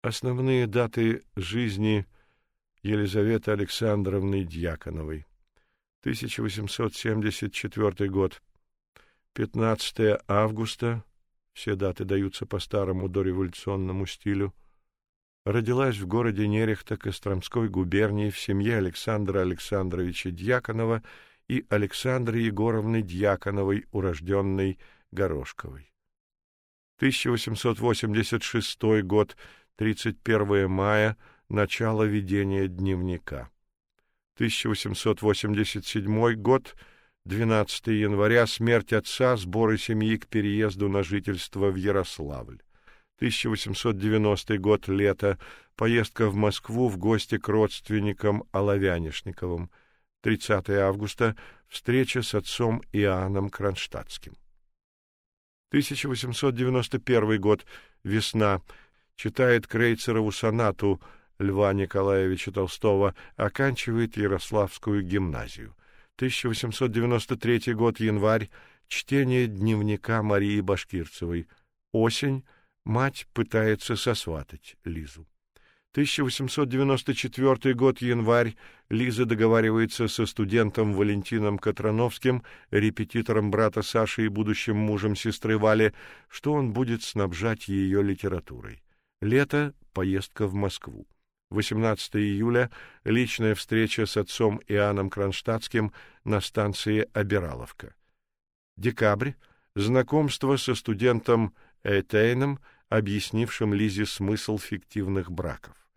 Основные даты жизни Елизаветы Александровны Дьяконовой. 1874 год. 15 августа. Все даты даются по старому дореволюционному стилю. Родилась в городе Нерехта Костромской губернии в семье Александра Александровича Дьяконова и Александры Егоровны Дьяконовой, урожденной Горошковой. 1886 год, 31 мая, начало ведения дневника. 1887 год, 12 января, смерть отца, сборы семьи к переезду на жительство в Ярославль. 1890 год, лето, поездка в Москву в гости к родственникам Оловянишниковым. 30 августа, встреча с отцом Иоанном Кронштадтским. 1891 год, весна, читает Крейцерову сонату Льва Николаевича Толстого, оканчивает Ярославскую гимназию. 1893 год, январь, чтение дневника Марии Башкирцевой. Осень, мать пытается сосватать Лизу. 1894 год, январь, Лиза договаривается со студентом Валентином Катрановским, репетитором брата Саши и будущим мужем сестры Вали, что он будет снабжать ее литературой. Лето поездка в Москву. 18 июля личная встреча с отцом Иоанном Кронштадтским на станции Обираловка. Декабрь знакомство со студентом Эйтейном, объяснившим Лизе смысл фиктивных браков.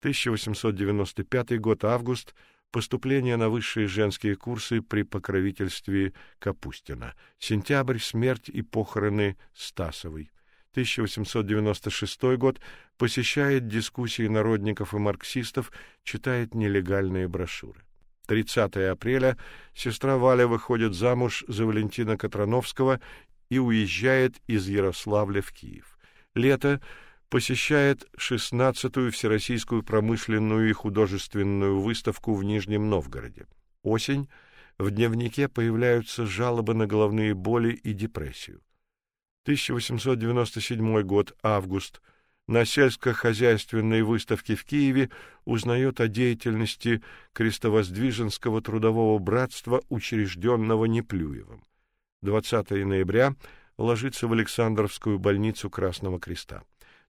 1895 год, август, поступление на высшие женские курсы при покровительстве Капустина. Сентябрь, смерть и похороны Стасовой. 1896 год, посещает дискуссии народников и марксистов, читает нелегальные брошюры. 30 апреля сестра Валя выходит замуж за Валентина Катрановского и уезжает из Ярославля в Киев. Лето посещает 16-ю Всероссийскую промышленную и художественную выставку в Нижнем Новгороде. Осень в дневнике появляются жалобы на головные боли и депрессию. 1897 год, август. На сельскохозяйственной выставке в Киеве узнает о деятельности крестовоздвиженского трудового братства, учрежденного Неплюевым. 20 ноября ложится в Александровскую больницу Красного Креста.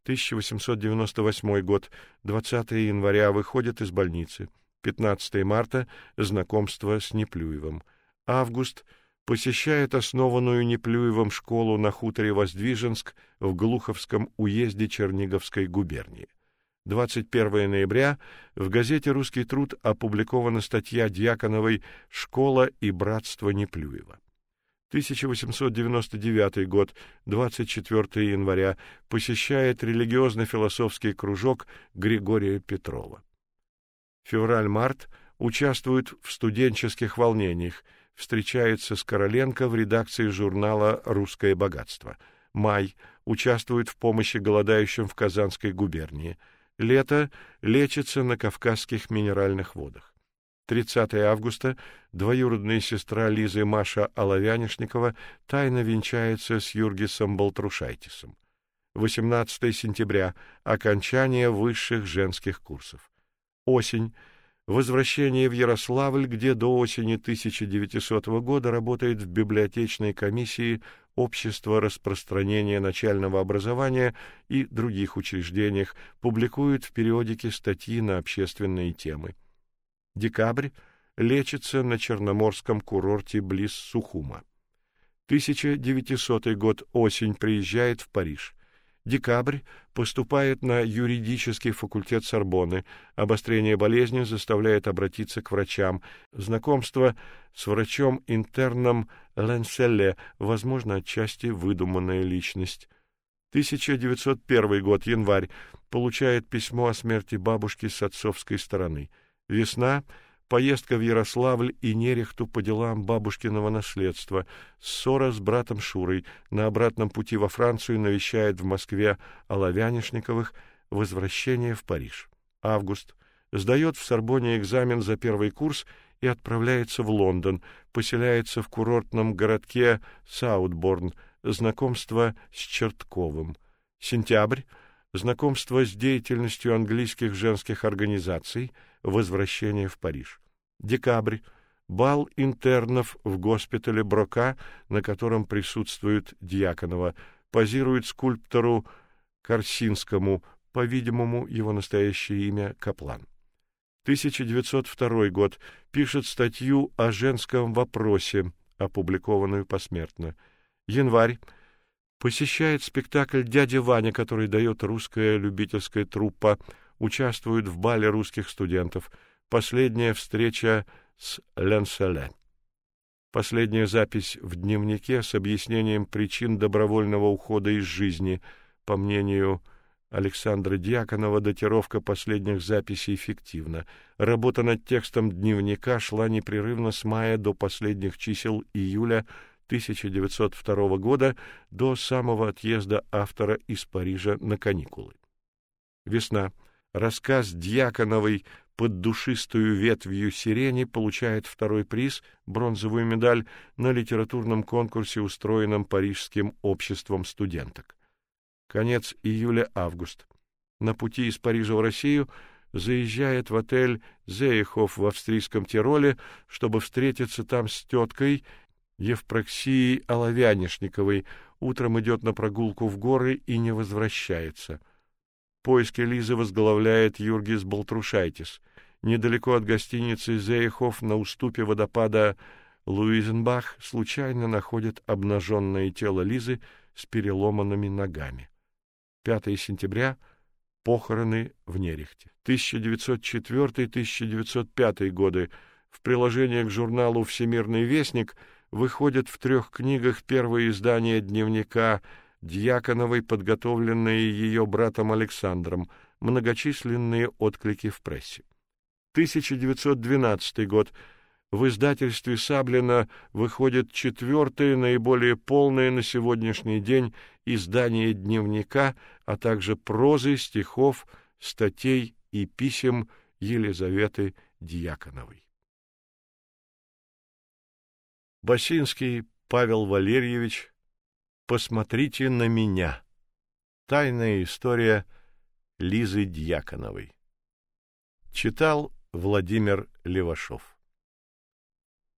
1898 год, 20 января выходит из больницы. 15 марта знакомство с Неплюевым. Август посещает основанную Неплюевым школу на хуторе Воздвиженск в Глуховском уезде Черниговской губернии. 21 ноября в газете Русский труд опубликована статья Дьяконовой Школа и братство Неплюева. 1899 год, 24 января, посещает религиозно-философский кружок Григория Петрова. Февраль-март участвует в студенческих волнениях, встречается с Короленко в редакции журнала Русское богатство. Май участвует в помощи голодающим в Казанской губернии. Лето лечится на Кавказских минеральных водах. 30 августа двоюродная сестра Лизы Маша Оловянишникова тайно венчается с Юргисом Балтрушайтисом. 18 сентября окончание высших женских курсов. Осень возвращение в Ярославль, где до осени 1900 года работает в библиотечной комиссии Общества распространения начального образования и других учреждениях, публикует в периодике статьи на общественные темы. Декабрь лечится на Черноморском курорте близ Сухума. 1900 год осень приезжает в Париж. Декабрь поступает на юридический факультет Сорбонны. Обострение болезни заставляет обратиться к врачам. Знакомство с врачом-интерном Ленселле, возможно, отчасти выдуманная личность. 1901 год, январь, получает письмо о смерти бабушки с отцовской стороны. Весна поездка в Ярославль и Нерехту по делам бабушкиного наследства, ссора с братом Шурой, на обратном пути во Францию навещает в Москве Оловянишниковых, возвращение в Париж. Август. Сдает в Сорбоне экзамен за первый курс и отправляется в Лондон, поселяется в курортном городке Саутборн, знакомство с Чертковым. Сентябрь знакомство с деятельностью английских женских организаций, возвращение в Париж. Декабрь бал интернов в госпитале Брока, на котором присутствует Дьяконова, позирует скульптору Корсинскому, по-видимому, его настоящее имя Каплан. 1902 год. Пишет статью о женском вопросе, опубликованную посмертно. Январь. Посещает спектакль «Дядя Ваня», который дает русская любительская труппа, участвует в бале русских студентов. Последняя встреча с Ленселе. Последняя запись в дневнике с объяснением причин добровольного ухода из жизни, по мнению Александра Дьяконова, датировка последних записей фиктивна. Работа над текстом дневника шла непрерывно с мая до последних чисел июля 1902 года до самого отъезда автора из Парижа на каникулы. Весна. Рассказ Дьяконовой под душистую ветвью сирени получает второй приз, бронзовую медаль, на литературном конкурсе, устроенном Парижским обществом студенток. Конец июля-август. На пути из Парижа в Россию заезжает в отель Зейхоф в австрийском Тироле, чтобы встретиться там с теткой Евпроксией Оловянишниковой. Утром идет на прогулку в горы и не возвращается. Поиски Лизы возглавляет Юргис Болтрушайтис. Недалеко от гостиницы Зейхоф на уступе водопада Луизенбах случайно находят обнаженное тело Лизы с переломанными ногами. 5 сентября похороны в Нерехте. 1904-1905 годы в приложении к журналу Всемирный вестник выходят в трех книгах первое издание дневника Дьяконовой, подготовленные ее братом Александром, многочисленные отклики в прессе. 1912 год. В издательстве Саблина выходит четвертое, наиболее полное на сегодняшний день издание дневника, а также прозы, стихов, статей и писем Елизаветы Дьяконовой. Басинский Павел Валерьевич Посмотрите на меня. Тайная история Лизы Дьяконовой. Читал Владимир Левашов.